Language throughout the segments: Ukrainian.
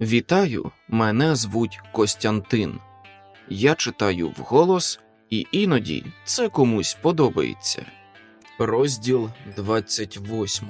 Вітаю, мене звуть Костянтин. Я читаю вголос, і іноді це комусь подобається. Розділ 28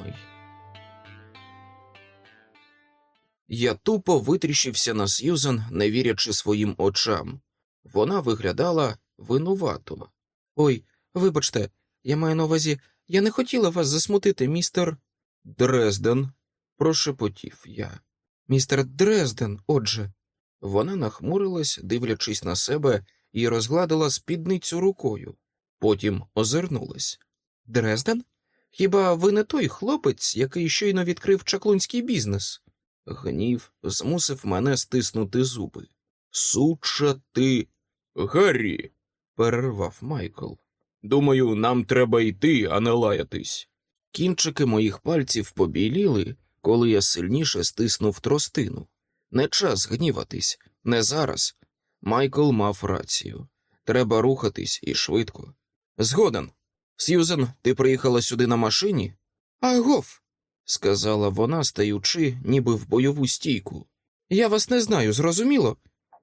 Я тупо витріщився на Сьюзен, не вірячи своїм очам. Вона виглядала винувато. Ой, вибачте, я маю на увазі, я не хотіла вас засмутити, містер Дрезден, прошепотів я. Містер Дрезден, отже. Вона нахмурилась, дивлячись на себе, і розгладила спідницю рукою. Потім озирнулась. Дрезден? Хіба ви не той хлопець, який щойно відкрив чаклунський бізнес? Гнів змусив мене стиснути зуби. Суча ти. Гаррі, перервав Майкл. Думаю, нам треба йти, а не лаятись. Кінчики моїх пальців побіліли, коли я сильніше стиснув тростину. Не час гніватись, не зараз. Майкл мав рацію. Треба рухатись і швидко. Згоден. Сьюзен, ти приїхала сюди на машині? Агов, сказала вона, стаючи, ніби в бойову стійку. Я вас не знаю, зрозуміло?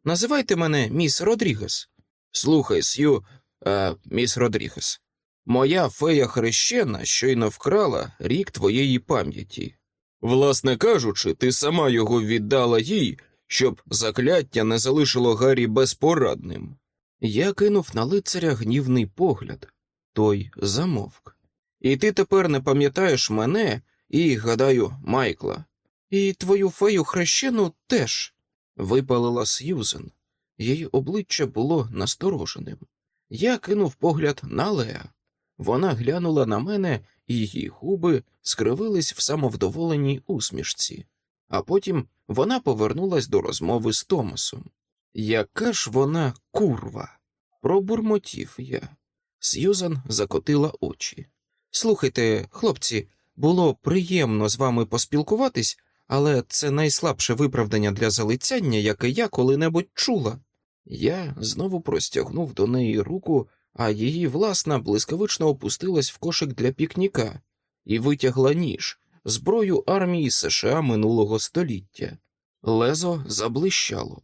Називайте мене міс Родрігес. Слухай, Сью, а, міс Родрігес. Моя фея хрещена щойно вкрала рік твоєї пам'яті. Власне кажучи, ти сама його віддала їй, щоб закляття не залишило Гаррі безпорадним. Я кинув на лицаря гнівний погляд, той замовк. І ти тепер не пам'ятаєш мене і, гадаю, Майкла. І твою фею хрещену теж, випалила Сьюзен. Її обличчя було настороженим. Я кинув погляд на Леа. Вона глянула на мене, її губи скривились в самовдоволеній усмішці, а потім вона повернулась до розмови з Томасом. Яка ж вона курва? Пробурмотів я. Сьюзан закотила очі. Слухайте, хлопці, було приємно з вами поспілкуватись, але це найслабше виправдання для залицяння, яке я коли-небудь чула. Я знову простягнув до неї руку, а її власна блискавично опустилась в кошик для пікніка і витягла ніж, зброю армії США минулого століття. Лезо заблищало.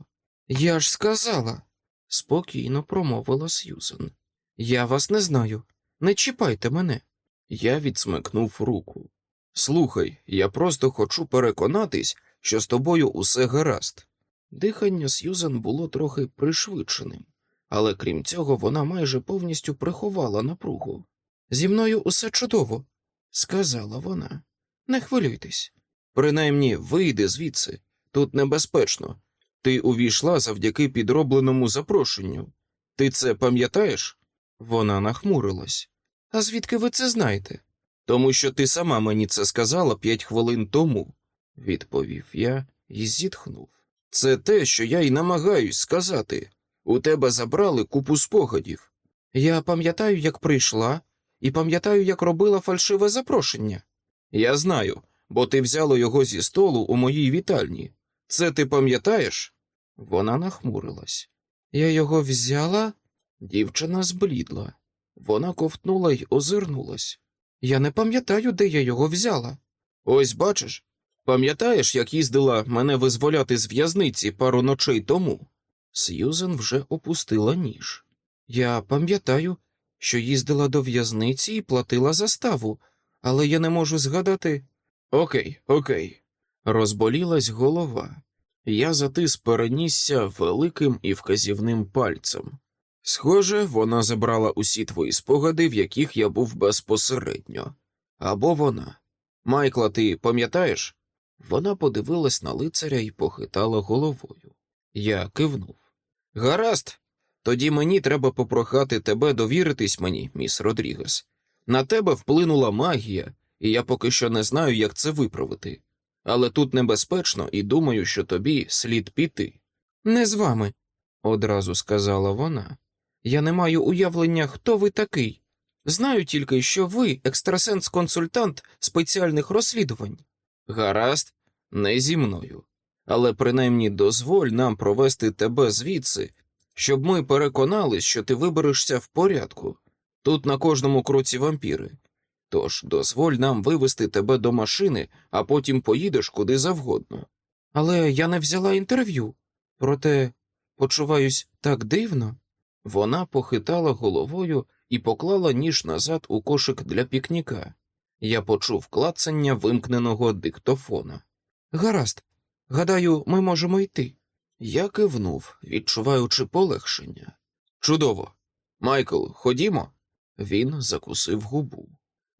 Я ж сказала, спокійно промовила Сьюзен. Я вас не знаю. Не чіпайте мене. Я відсмикнув руку. Слухай, я просто хочу переконатись, що з тобою усе гаразд. Дихання Сьюзен було трохи пришвидшеним, але крім цього, вона майже повністю приховала напругу. Зі мною усе чудово, сказала вона. Не хвилюйтесь. Принаймні, вийди звідси. Тут небезпечно. Ти увійшла завдяки підробленому запрошенню. Ти це пам'ятаєш? Вона нахмурилась. А звідки ви це знаєте? Тому що ти сама мені це сказала п'ять хвилин тому, відповів я і зітхнув. Це те, що я й намагаюсь сказати. У тебе забрали купу спогадів. Я пам'ятаю, як прийшла, і пам'ятаю, як робила фальшиве запрошення. Я знаю, бо ти взяла його зі столу у моїй вітальні. Це ти пам'ятаєш? Вона нахмурилась. Я його взяла? Дівчина зблідла. Вона ковтнула й озирнулась. Я не пам'ятаю, де я його взяла. Ось бачиш. Пам'ятаєш, як їздила мене визволяти з в'язниці пару ночей тому? Сьюзен вже опустила ніж. Я пам'ятаю, що їздила до в'язниці і платила заставу, але я не можу згадати. Окей, окей. Розболілась голова. Я затис перенісся великим і вказівним пальцем. Схоже, вона забрала усі твої спогади, в яких я був безпосередньо. Або вона. Майкла, ти пам'ятаєш? Вона подивилась на лицаря і похитала головою. Я кивнув. Гаразд, тоді мені треба попрохати тебе довіритись мені, міс Родрігес. На тебе вплинула магія, і я поки що не знаю, як це виправити. Але тут небезпечно і думаю, що тобі слід піти. Не з вами, одразу сказала вона. Я не маю уявлення, хто ви такий. Знаю тільки, що ви екстрасенс-консультант спеціальних розслідувань. Гаразд, не зі мною. Але принаймні дозволь нам провести тебе звідси, щоб ми переконались, що ти виберешся в порядку. Тут на кожному кроці вампіри. Тож дозволь нам вивести тебе до машини, а потім поїдеш куди завгодно. Але я не взяла інтерв'ю, проте почуваюсь так дивно. Вона похитала головою і поклала ніж назад у кошик для пікніка. Я почув клацання вимкненого диктофона. Гаразд, гадаю, ми можемо йти. Я кивнув, відчуваючи полегшення. Чудово. Майкл, ходімо. Він закусив губу.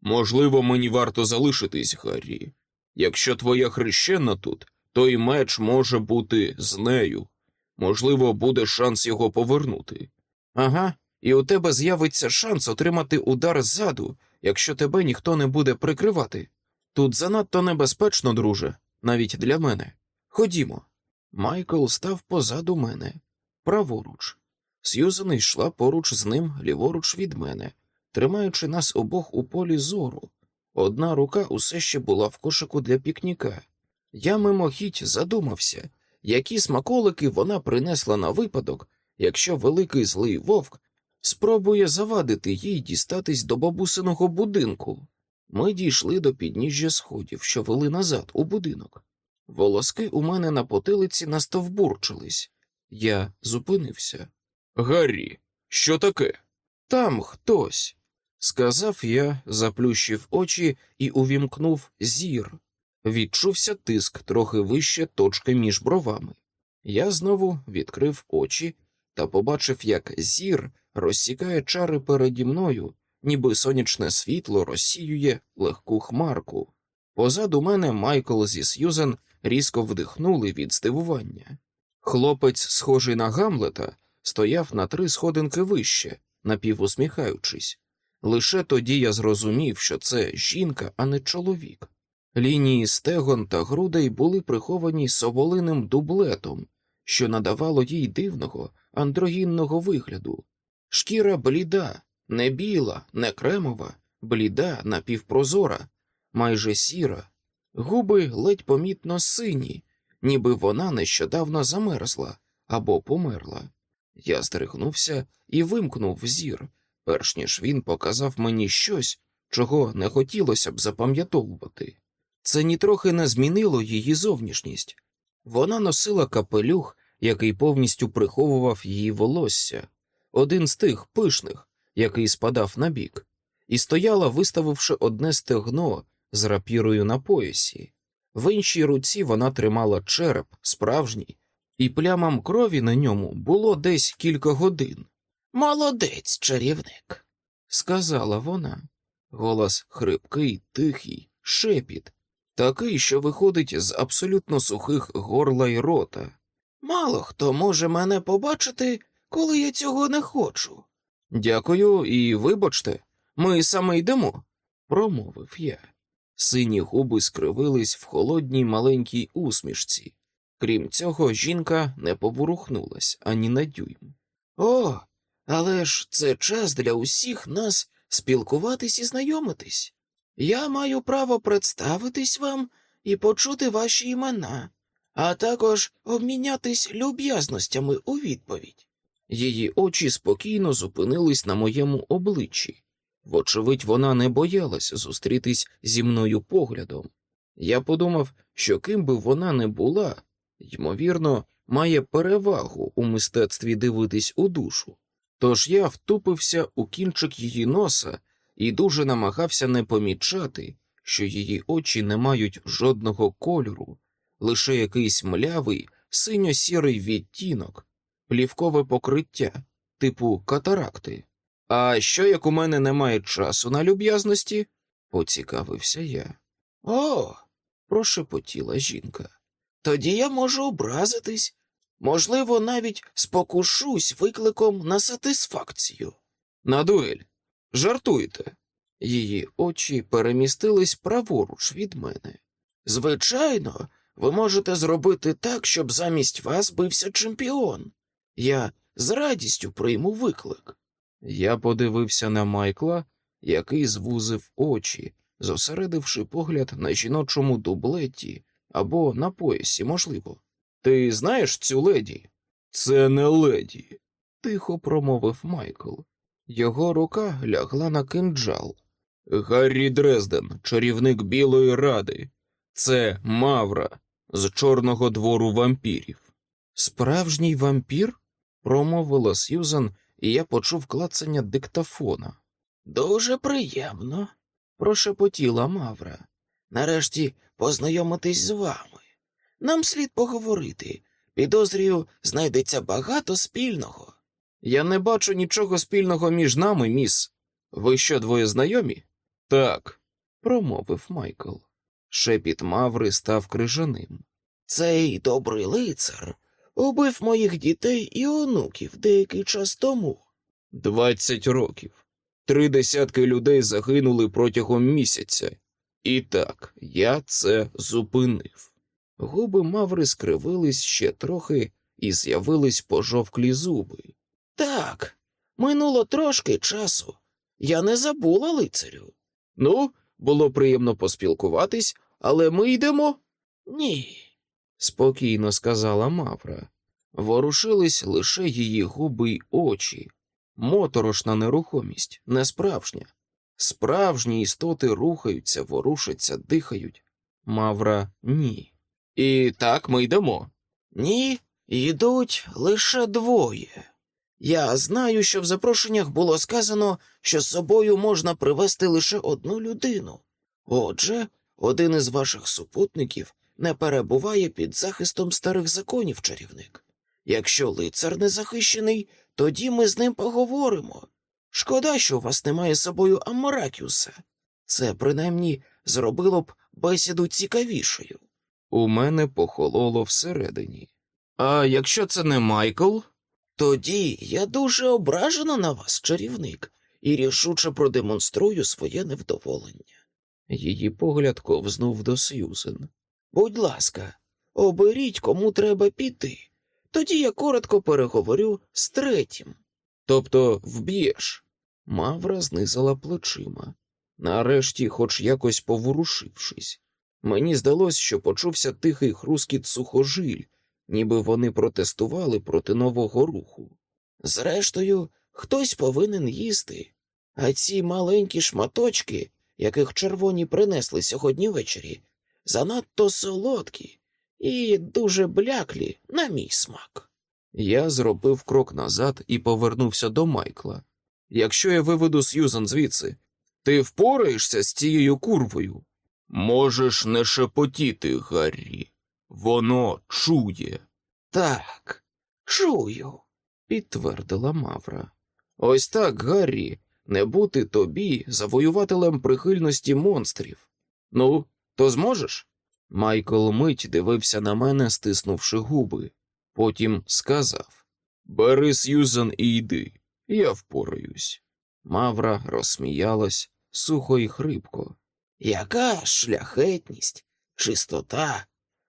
Можливо, мені варто залишитись, Гаррі. Якщо твоя хрещена тут, то і меч може бути з нею. Можливо, буде шанс його повернути. Ага, і у тебе з'явиться шанс отримати удар ззаду, якщо тебе ніхто не буде прикривати. Тут занадто небезпечно, друже, навіть для мене. Ходімо. Майкл став позаду мене, праворуч. Сьюзен йшла поруч з ним, ліворуч від мене, тримаючи нас обох у полі зору. Одна рука усе ще була в кошику для пікніка. Я мимохідь задумався, які смаколики вона принесла на випадок, якщо великий злий вовк спробує завадити їй дістатись до бабусиного будинку. Ми дійшли до підніжжя сходів, що вели назад у будинок. Волоски у мене на потилиці настовбурчились. Я зупинився. Гаррі, що таке? Там хтось, сказав я, заплющив очі і увімкнув зір. Відчувся тиск трохи вище точки між бровами. Я знову відкрив очі та побачив, як зір розсікає чари переді мною, ніби сонячне світло розсіює легку хмарку. Позаду мене Майкл зі Сьюзен різко вдихнули від здивування. Хлопець, схожий на Гамлета, стояв на три сходинки вище, напівусміхаючись. Лише тоді я зрозумів, що це жінка, а не чоловік. Лінії стегон та грудей були приховані соболиним дублетом, що надавало їй дивного андрогінного вигляду. Шкіра бліда, не біла, не кремова, бліда, напівпрозора, майже сіра, губи ледь помітно сині, ніби вона нещодавно замерзла або померла. Я здригнувся і вимкнув зір, перш ніж він показав мені щось, чого не хотілося б запам'ятовувати. Це нітрохи не змінило її зовнішність. Вона носила капелюх, який повністю приховував її волосся, один з тих пишних, який спадав на бік, і стояла, виставивши одне стегно з рапірою на поясі. В іншій руці вона тримала череп, справжній, і плямам крові на ньому було десь кілька годин. Молодець, чарівник, сказала вона. Голос хрипкий, тихий, шепіт, такий, що виходить з абсолютно сухих горла й рота. Мало хто може мене побачити, коли я цього не хочу. Дякую і вибачте, ми саме йдемо, промовив я. Сині губи скривились в холодній маленькій усмішці. Крім цього, жінка не поворухнулась ані на дюйм. О, але ж це час для усіх нас спілкуватись і знайомитись. Я маю право представитись вам і почути ваші імена, а також обмінятись люб'язностями у відповідь. Її очі спокійно зупинились на моєму обличчі. Вочевидь, вона не боялась зустрітись зі мною поглядом. Я подумав, що ким би вона не була, ймовірно, має перевагу у мистецтві дивитись у душу. Тож я втупився у кінчик її носа і дуже намагався не помічати, що її очі не мають жодного кольору, лише якийсь млявий синьо-сірий відтінок, плівкове покриття, типу катаракти. А що як у мене немає часу на люб'язності? поцікавився я. О, прошепотіла жінка. Тоді я можу образитись, можливо, навіть спокушусь викликом на сатисфакцію. На дуель. Жартуйте. Її очі перемістились праворуч від мене. Звичайно, ви можете зробити так, щоб замість вас бився чемпіон. Я з радістю прийму виклик. Я подивився на Майкла, який звузив очі, зосередивши погляд на жіночому дублеті або на поясі, можливо. Ти знаєш цю леді? Це не леді, тихо промовив Майкл. Його рука лягла на кинджал. Гаррі Дрезден, чарівник Білої Ради. Це Мавра. з Чорного двору вампірів. Справжній вампір? промовила Сьюзан, і я почув клацання диктофона. Дуже приємно, прошепотіла Мавра. Нарешті познайомитись з вами. Нам слід поговорити. Підозрюю, знайдеться багато спільного. Я не бачу нічого спільного між нами, міс. Ви що, двоє знайомі? Так, промовив Майкл. Шепіт Маври став крижаним. Цей добрий лицар убив моїх дітей і онуків деякий час тому. Двадцять років. Три десятки людей загинули протягом місяця. І так, я це зупинив. Губи Маври скривились ще трохи і з'явились пожовклі зуби. Так, минуло трошки часу. Я не забула лицарю. Ну, було приємно поспілкуватись, але ми йдемо? Ні, спокійно сказала Мавра. Ворушились лише її губи й очі. Моторошна нерухомість, не справжня. Справжні істоти рухаються, ворушаться, дихають. Мавра ні. І так ми йдемо. Ні, йдуть лише двоє. Я знаю, що в запрошеннях було сказано, що з собою можна привезти лише одну людину. Отже, один із ваших супутників не перебуває під захистом старих законів, чарівник. Якщо лицар не захищений, тоді ми з ним поговоримо. Шкода, що у вас немає з собою Аморакіуса. Це принаймні зробило б бесіду цікавішою. У мене похололо всередині. А якщо це не Майкл? Тоді я дуже ображена на вас, чарівник, і рішуче продемонструю своє невдоволення. Її погляд ковзнув до Сьюзен. Будь ласка, оберіть, кому треба піти. Тоді я коротко переговорю з третім. Тобто вб'єш. Мавра знизила плечима, нарешті, хоч якось поворушившись. Мені здалось, що почувся тихий хрускіт сухожиль, ніби вони протестували проти нового руху. Зрештою, хтось повинен їсти, а ці маленькі шматочки, яких червоні принесли сьогодні ввечері, занадто солодкі і дуже бляклі на мій смак. Я зробив крок назад і повернувся до Майкла. Якщо я виведу Сьюзан звідси, ти впораєшся з цією курвою? Можеш не шепотіти, Гаррі. Воно чує. Так, чую, підтвердила Мавра. Ось так, Гаррі, не бути тобі завоювателем прихильності монстрів. Ну, то зможеш? Майкл мить дивився на мене, стиснувши губи. Потім сказав Бери Сьюзан і йди, я впораюсь. Мавра розсміялась сухо й хрипко. Яка шляхетність, чистота,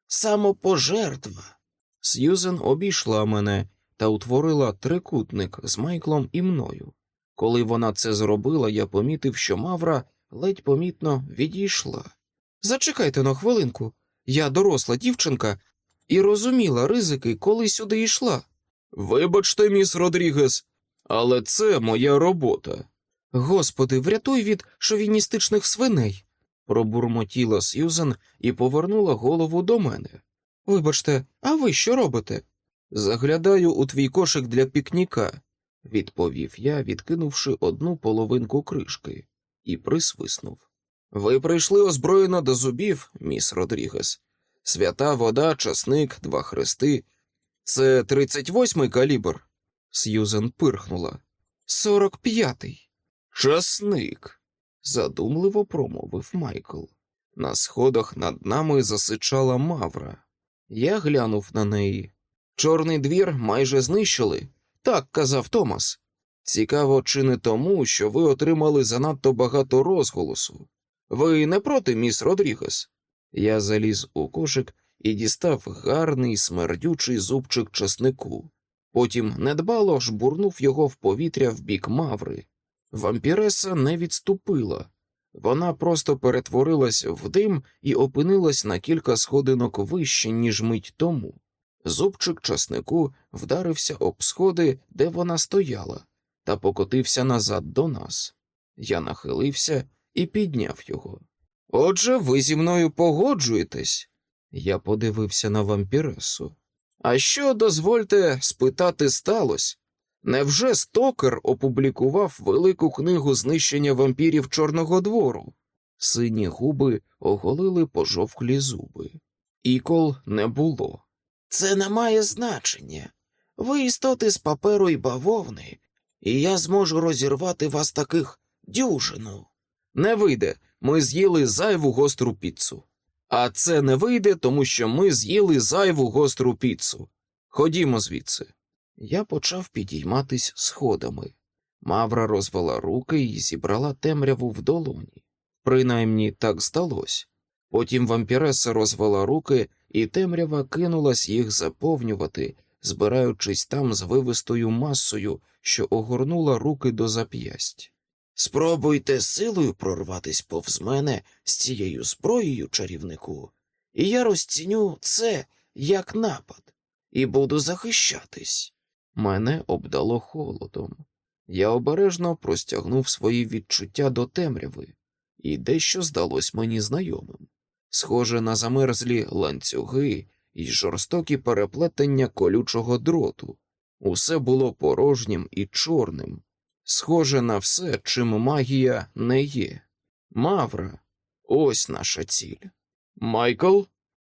самопожертва. Сьюзен обійшла мене та утворила трикутник з Майклом і мною. Коли вона це зробила, я помітив, що Мавра ледь помітно відійшла. Зачекайте на хвилинку. Я доросла дівчинка і розуміла ризики, коли сюди йшла. Вибачте, міс Родрігес, але це моя робота. Господи, врятуй від шовіністичних свиней, пробурмотіла Сьюзен і повернула голову до мене. Вибачте, а ви що робите? Заглядаю у твій кошик для пікніка, відповів я, відкинувши одну половинку кришки, і присвиснув. Ви прийшли озброєно до зубів, міс Родрігес. Свята вода, часник, два хрести. Це тридцять восьмий калібр. Сьюзен пирхнула. Сорок п'ятий. Часник. задумливо промовив Майкл. На сходах над нами засичала Мавра. Я глянув на неї. Чорний двір майже знищили, так казав Томас. Цікаво, чи не тому, що ви отримали занадто багато розголосу. Ви не проти, міс Родрігес? Я заліз у кошик і дістав гарний смердючий зубчик часнику. Потім недбало жбурнув його в повітря в бік маври. Вампіреса не відступила, вона просто перетворилась в дим і опинилась на кілька сходинок вище, ніж мить тому. Зубчик часнику вдарився об сходи, де вона стояла, та покотився назад до нас. Я нахилився і підняв його. Отже, ви зі мною погоджуєтесь? Я подивився на вампіресу. А що, дозвольте спитати, сталося? Невже Стокер опублікував велику книгу знищення вампірів Чорного двору? Сині губи оголили пожовклі зуби. Ікол не було. Це не має значення. Ви істоти з паперу і бавовни, і я зможу розірвати вас таких дюжину. Не вийде, ми з'їли зайву гостру піцу. А це не вийде, тому що ми з'їли зайву гостру піцу. Ходімо звідси. Я почав підійматись сходами. Мавра розвела руки і зібрала темряву в долоні. Принаймні так здалось. Потім вампіреса розвела руки, і темрява кинулась їх заповнювати, збираючись там з вивистою масою, що огорнула руки до зап'ясть. Спробуйте силою прорватись повз мене з цією зброєю, чарівнику, і я розціню це як напад і буду захищатись. Мене обдало холодом. Я обережно простягнув свої відчуття до темряви, і дещо здалось мені знайомим. Схоже на замерзлі ланцюги і жорстокі переплетення колючого дроту. Усе було порожнім і чорним, схоже на все, чим магія не є. Мавра, ось наша ціль. Майкл,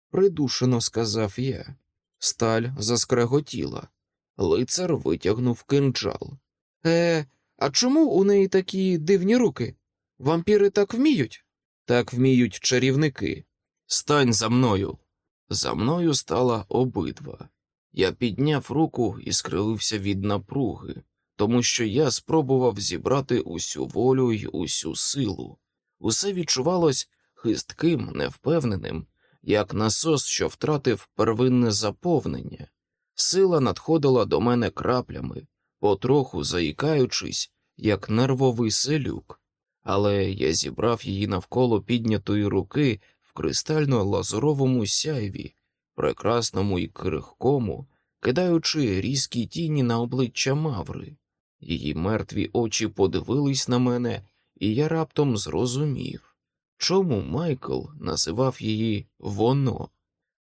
придушено сказав я. Сталь заскреготіла. Лицар витягнув кинджал. Е, а чому у неї такі дивні руки? Вампіри так вміють? Так вміють чарівники. Стань за мною. За мною стала обидва. Я підняв руку і скривився від напруги, тому що я спробував зібрати усю волю й усю силу. Усе відчувалось хистким, невпевненим, як насос, що втратив первинне заповнення. Сила надходила до мене краплями, потроху заїкаючись, як нервовий селюк, але я зібрав її навколо піднятої руки в кристально-лазуровому сяйві, прекрасному і крихкому, кидаючи різкі тіні на обличчя Маври. Її мертві очі подивились на мене, і я раптом зрозумів, чому Майкл називав її воно.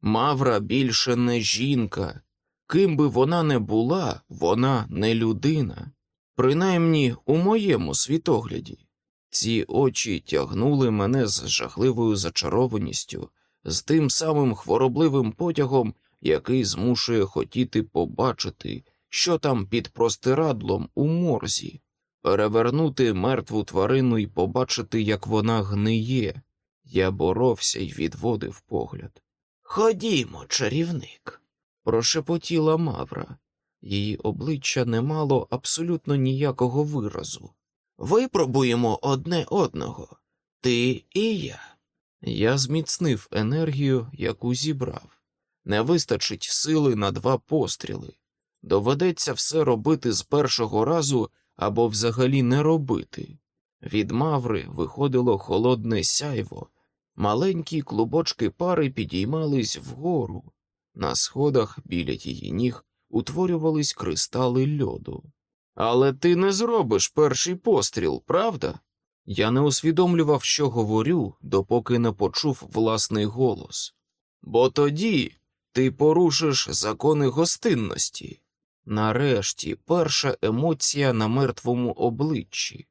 Мавра більше не жінка. Ким би вона не була, вона не людина, принаймні у моєму світогляді. Ці очі тягнули мене з жахливою зачарованістю, з тим самим хворобливим потягом, який змушує хотіти побачити, що там під простирадлом у морзі, перевернути мертву тварину і побачити, як вона гниє. Я боровся і відводив погляд. Ходімо, чарівник прошепотіла Мавра. Її обличчя не мало абсолютно ніякого виразу. Випробуємо одне одного, ти і я. Я зміцнив енергію, яку зібрав. Не вистачить сили на два постріли. Доведеться все робити з першого разу або взагалі не робити. Від маври виходило холодне сяйво, маленькі клубочки пари підіймались вгору, на сходах біля її ніг утворювались кристали льоду. Але ти не зробиш перший постріл, правда? Я не усвідомлював, що говорю, допоки не почув власний голос. Бо тоді ти порушиш закони гостинності. Нарешті перша емоція на мертвому обличчі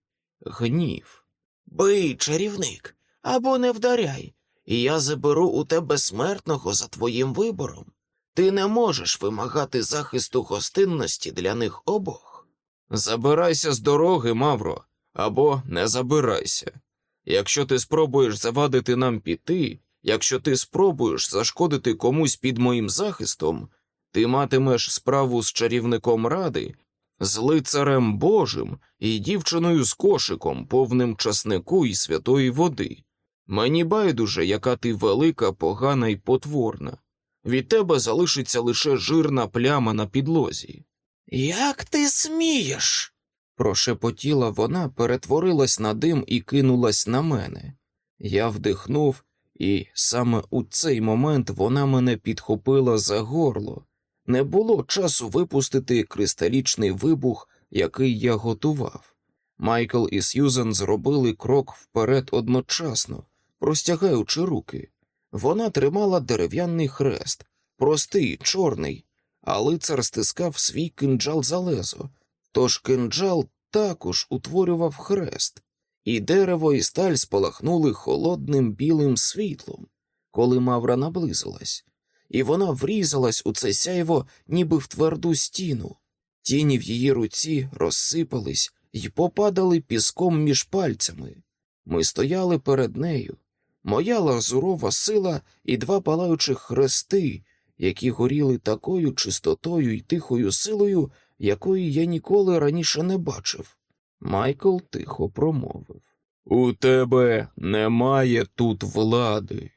гнів. Бий, чарівник, або не вдаряй, і я заберу у тебе смертного за твоїм вибором. Ти не можеш вимагати захисту гостинності для них обох. Забирайся з дороги, Мавро, або не забирайся. Якщо ти спробуєш завадити нам піти, якщо ти спробуєш зашкодити комусь під моїм захистом, ти матимеш справу з чарівником ради, з лицарем Божим і дівчиною з кошиком, повним часнику і святої води. Мені байдуже, яка ти велика, погана і потворна. Від тебе залишиться лише жирна пляма на підлозі. Як ти смієш? прошепотіла вона, перетворилась на дим і кинулась на мене. Я вдихнув, і саме у цей момент вона мене підхопила за горло. Не було часу випустити кристалічний вибух, який я готував. Майкл і Сьюзен зробили крок вперед одночасно, простягаючи руки. Вона тримала дерев'яний хрест, простий, чорний, а лицар стискав свій кинджал за лезо, тож кинджал також утворював хрест, і дерево і сталь спалахнули холодним білим світлом, коли Мавра наблизилась, і вона врізалась у це сяйво, ніби в тверду стіну. Тіні в її руці розсипались і попадали піском між пальцями. Ми стояли перед нею, моя лазурова сила і два палаючих хрести, які горіли такою чистотою і тихою силою, якої я ніколи раніше не бачив. Майкл тихо промовив У тебе немає тут влади.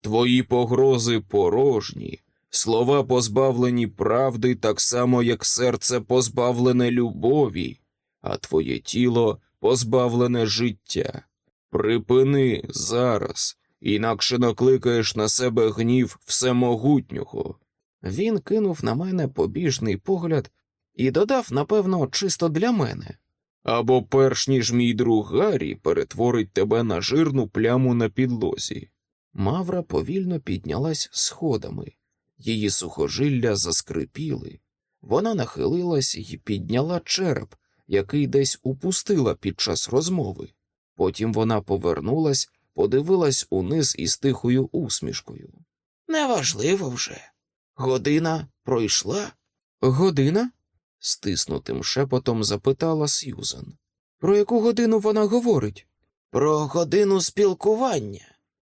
Твої погрози порожні, слова позбавлені правди, так само, як серце позбавлене любові, а твоє тіло позбавлене життя. Припини зараз, інакше накликаєш на себе гнів всемогутнього. Він кинув на мене побіжний погляд і додав, напевно, чисто для мене. Або перш ніж мій друг Гаррі перетворить тебе на жирну пляму на підлозі. Мавра повільно піднялась сходами, її сухожилля заскрипіли. Вона нахилилась і підняла череп, який десь упустила під час розмови. Потім вона повернулась, подивилась униз із тихою усмішкою. Неважливо вже. Година пройшла. Година? стиснутим шепотом запитала Сьюзен. Про яку годину вона говорить? Про годину спілкування,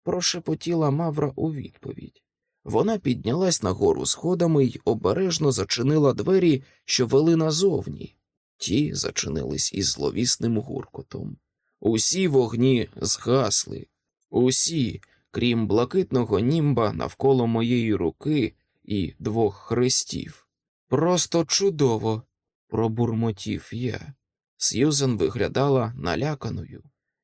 прошепотіла Мавра у відповідь. Вона піднялась нагору сходами й обережно зачинила двері, що вели назовні. Ті зачинились із зловісним гуркотом. Усі вогні згасли, усі, крім блакитного німба навколо моєї руки і двох хрестів. Просто чудово, пробурмотів я. Сьюзен виглядала наляканою,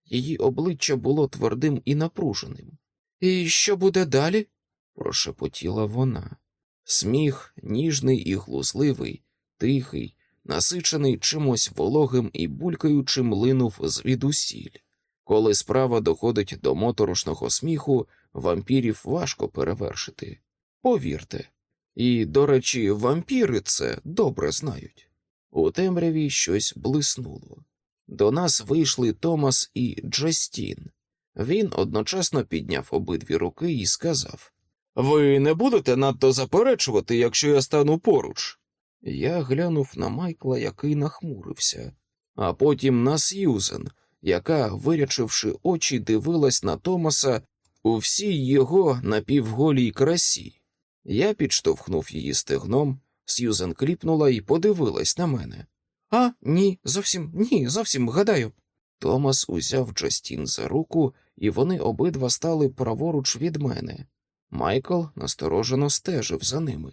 її обличчя було твердим і напруженим. І що буде далі? прошепотіла вона. Сміх, ніжний і глузливий, тихий, насичений чимось вологим і булькаючим линув звідусіль. Коли справа доходить до моторошного сміху, вампірів важко перевершити. Повірте. І, до речі, вампіри це добре знають. У темряві щось блиснуло. До нас вийшли Томас і Джастін. Він одночасно підняв обидві руки і сказав Ви не будете надто заперечувати, якщо я стану поруч. Я глянув на Майкла, який нахмурився, а потім на Сьюзен, яка, вирячивши очі, дивилась на Томаса у всій його напівголій красі. Я підштовхнув її стегном, Сьюзен кліпнула і подивилась на мене. А, ні, зовсім ні, зовсім гадаю. Томас узяв Джастін за руку, і вони обидва стали праворуч від мене. Майкл насторожено стежив за ними.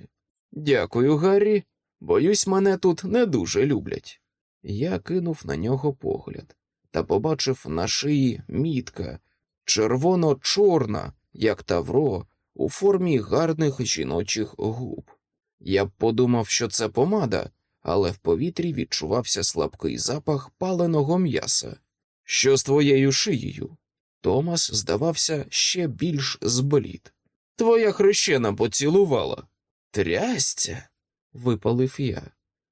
Дякую, Гаррі. Боюсь, мене тут не дуже люблять. Я кинув на нього погляд та побачив на шиї мітка, червоно-чорна, як тавро, у формі гарних жіночих губ. Я б подумав, що це помада, але в повітрі відчувався слабкий запах паленого м'яса. Що з твоєю шиєю? Томас здавався ще більш зблід. Твоя хрещена поцілувала. Трясця, випалив я.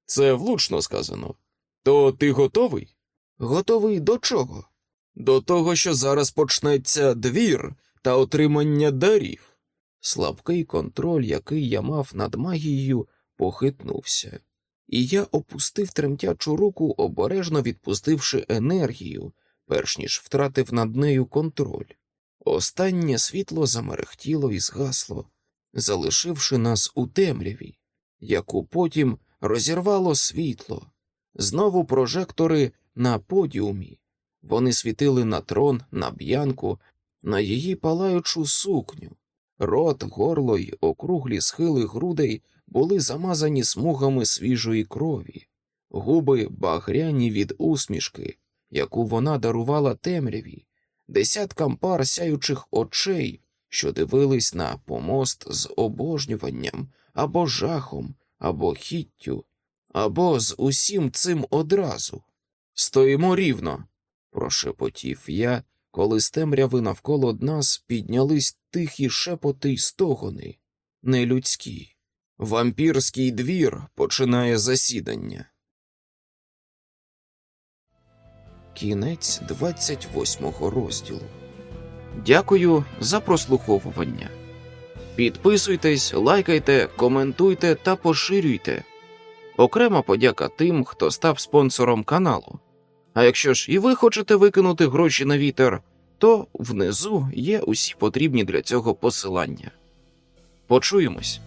Це влучно сказано. То ти готовий? Готовий до чого? До того, що зараз почнеться двір та отримання дарів. Слабкий контроль, який я мав над магією, похитнувся, і я опустив тремтячу руку, обережно відпустивши енергію, перш ніж втратив над нею контроль. Останнє світло замерехтіло і згасло, залишивши нас у темряві, яку потім розірвало світло, знову прожектори на подіумі. Вони світили на трон, на б'янку, на її палаючу сукню. Рот, горло й округлі схили грудей були замазані смугами свіжої крові, губи багряні від усмішки, яку вона дарувала темряві, десяткам пар сяючих очей, що дивились на помост з обожнюванням або жахом, або хіттю, або з усім цим одразу. Стоїмо рівно, прошепотів я, коли з темряви навколо нас піднялись тихі шепоти й стогони, нелюдські. Вампірський двір починає засідання. Кінець 28 розділу. Дякую за прослуховування. Підписуйтесь, лайкайте, коментуйте та поширюйте. Окрема подяка тим, хто став спонсором каналу. А якщо ж і ви хочете викинути гроші на вітер, то внизу є усі потрібні для цього посилання. Почуємось.